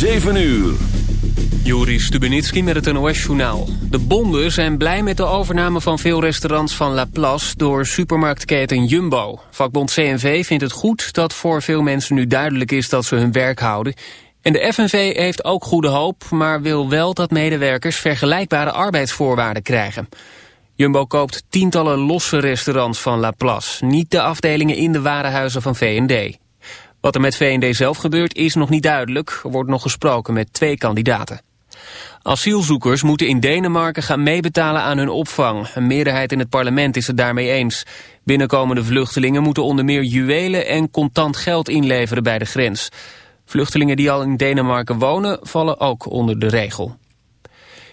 7 uur. Juri Stubenitski met het NOS-journaal. De bonden zijn blij met de overname van veel restaurants van Laplace... door supermarktketen Jumbo. Vakbond CNV vindt het goed dat voor veel mensen nu duidelijk is... dat ze hun werk houden. En de FNV heeft ook goede hoop... maar wil wel dat medewerkers vergelijkbare arbeidsvoorwaarden krijgen. Jumbo koopt tientallen losse restaurants van Laplace... niet de afdelingen in de warenhuizen van V&D. Wat er met VND zelf gebeurt is nog niet duidelijk. Er wordt nog gesproken met twee kandidaten. Asielzoekers moeten in Denemarken gaan meebetalen aan hun opvang. Een meerderheid in het parlement is het daarmee eens. Binnenkomende vluchtelingen moeten onder meer juwelen en contant geld inleveren bij de grens. Vluchtelingen die al in Denemarken wonen vallen ook onder de regel.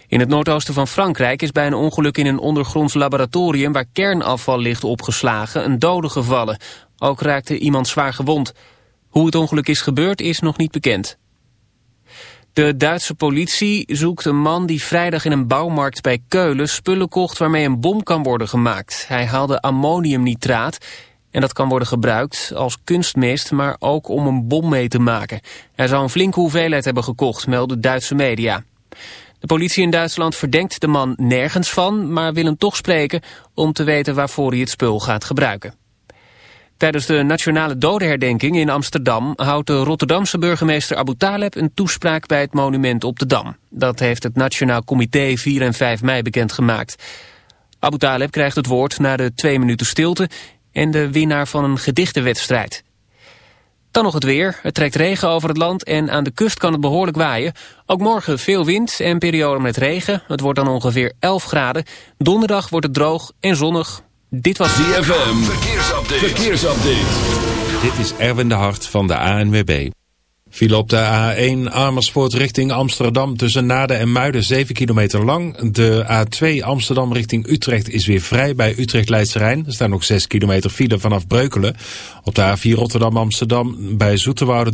In het noordoosten van Frankrijk is bij een ongeluk in een ondergronds laboratorium waar kernafval ligt opgeslagen een dode gevallen. Ook raakte iemand zwaar gewond. Hoe het ongeluk is gebeurd is nog niet bekend. De Duitse politie zoekt een man die vrijdag in een bouwmarkt bij Keulen spullen kocht waarmee een bom kan worden gemaakt. Hij haalde ammoniumnitraat en dat kan worden gebruikt als kunstmest, maar ook om een bom mee te maken. Hij zou een flinke hoeveelheid hebben gekocht, melden Duitse media. De politie in Duitsland verdenkt de man nergens van, maar wil hem toch spreken om te weten waarvoor hij het spul gaat gebruiken. Tijdens de nationale dodenherdenking in Amsterdam houdt de Rotterdamse burgemeester Abu Taleb een toespraak bij het monument op de Dam. Dat heeft het Nationaal Comité 4 en 5 mei bekendgemaakt. Abu Taleb krijgt het woord na de twee minuten stilte en de winnaar van een gedichtenwedstrijd. Dan nog het weer. Het trekt regen over het land en aan de kust kan het behoorlijk waaien. Ook morgen veel wind en periode met regen. Het wordt dan ongeveer 11 graden. Donderdag wordt het droog en zonnig. Dit was ZFM. Verkeersupdate. Verkeersupdate. Dit is Erwin de Hart van de ANWB. Viel op de A1 Amersfoort richting Amsterdam tussen Naden en Muiden 7 kilometer lang. De A2 Amsterdam richting Utrecht is weer vrij bij Utrecht Leidse Rijn. Er staan nog 6 kilometer file vanaf Breukelen. Op de A4 Rotterdam Amsterdam bij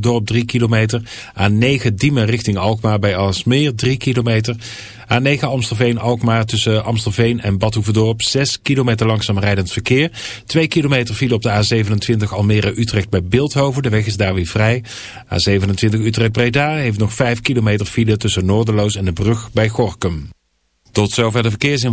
dorp 3 kilometer. A9 Diemen richting Alkmaar bij Alsmeer 3 kilometer. A9 Amstelveen-Alkmaar tussen Amstelveen en Badhoevedorp 6 kilometer langzaam rijdend verkeer. 2 kilometer file op de A27 Almere-Utrecht bij Beeldhoven. De weg is daar weer vrij. A27 Utrecht-Breda heeft nog 5 kilometer file tussen Noorderloos en de brug bij Gorkum. Tot zover de verkeersin.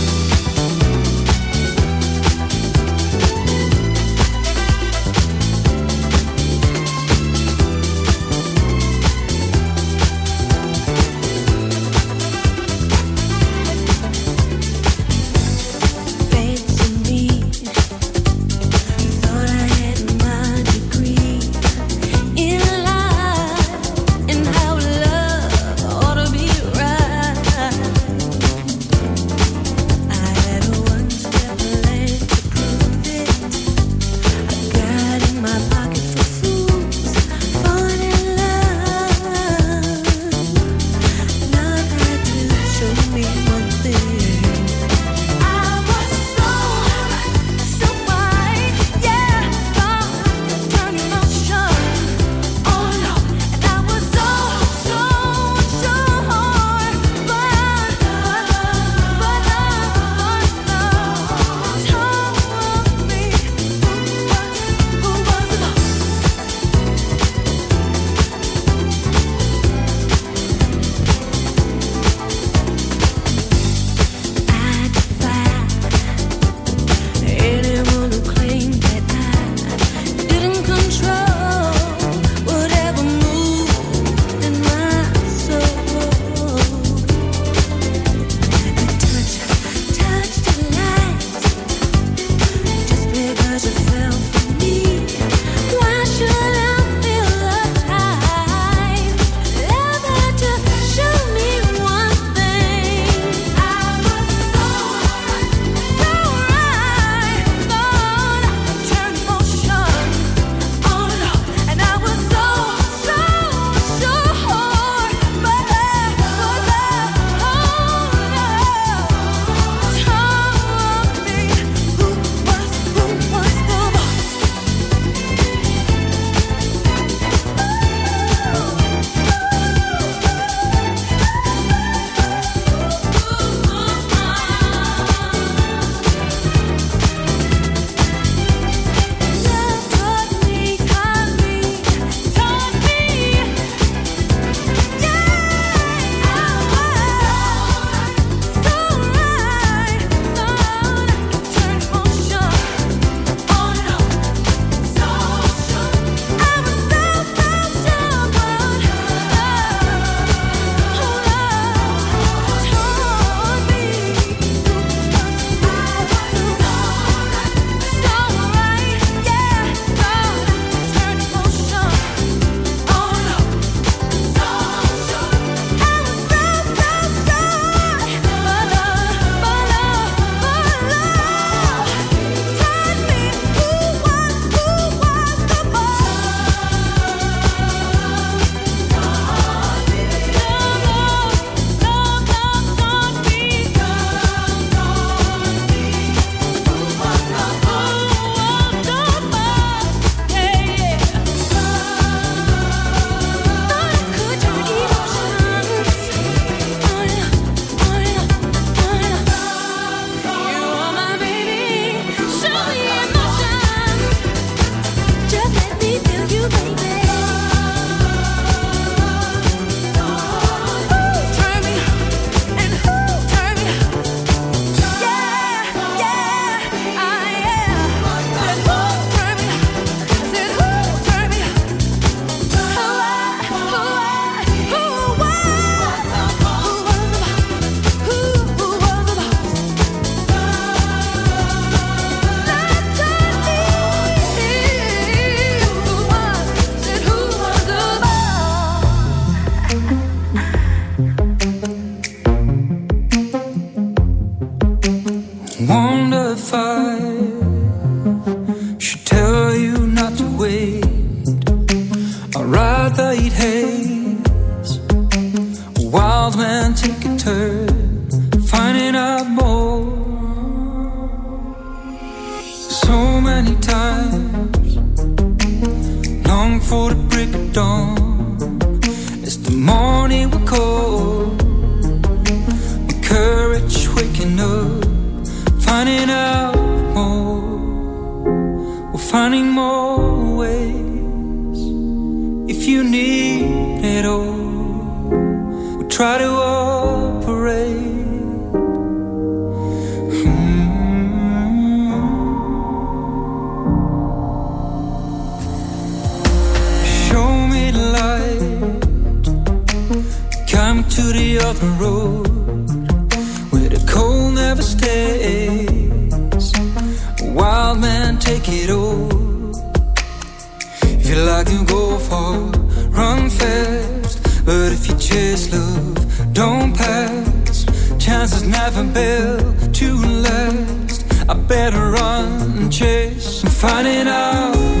of the road where the cold never stays. Wild men take it all. If you like to go far, run fast. But if you chase love, don't pass. Chances never built to last. I better run and chase. I'm finding out.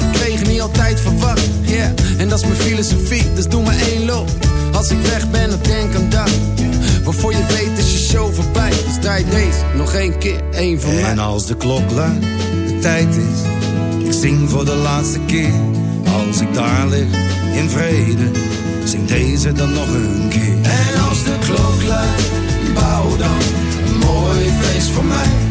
niet altijd verwacht. Yeah, en dat is mijn filosofie, dus doe maar één loop. Als ik weg ben, dan denk aan dat. Waarvoor je weet is je show voorbij. Dus draai deze nog één keer, één van mij. En als de klok luidt, de tijd is. Ik zing voor de laatste keer. Als ik daar lig, in vrede. Zing deze dan nog een keer. En als de klok luidt, bouw dan een mooi feest voor mij.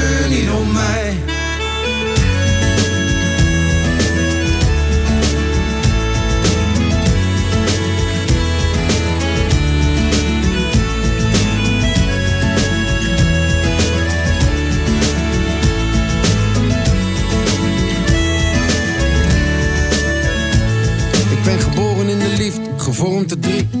To Druck.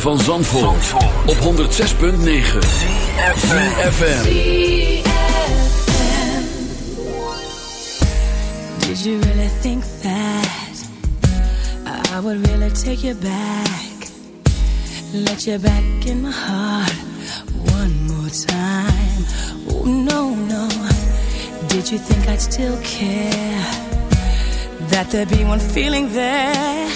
van Zandvoort, op 106.9 CFFM Did you really think that I would really take you back? Let you back in my heart one more time. Oh, no, no. Did you think I'd still care? That there'd be one feeling there?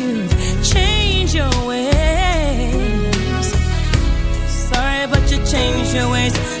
change your ways.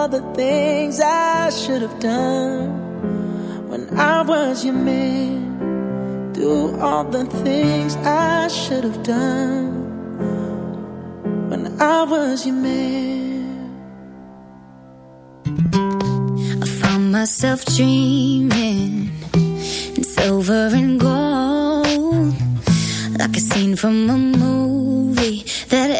All the things I should have done when I was your man. Do all the things I should have done when I was your man. I found myself dreaming in silver and gold, like a scene from a movie that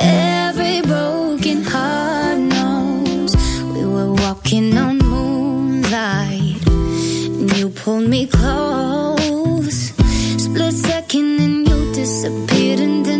pulled me close. Split second, and you disappeared, and then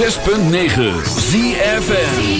106.9 ZFN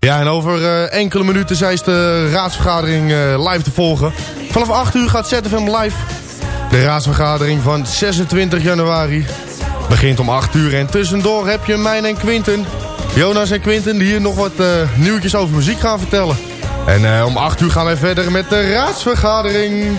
Ja, en over eh, enkele minuten zijn de raadsvergadering eh, live te volgen. Vanaf 8 uur gaat ZFM live. De raadsvergadering van 26 januari begint om 8 uur. En tussendoor heb je mijn en Quinten, Jonas en Quinten... die hier nog wat eh, nieuwtjes over muziek gaan vertellen. En om 8 uur gaan wij verder met de raadsvergadering.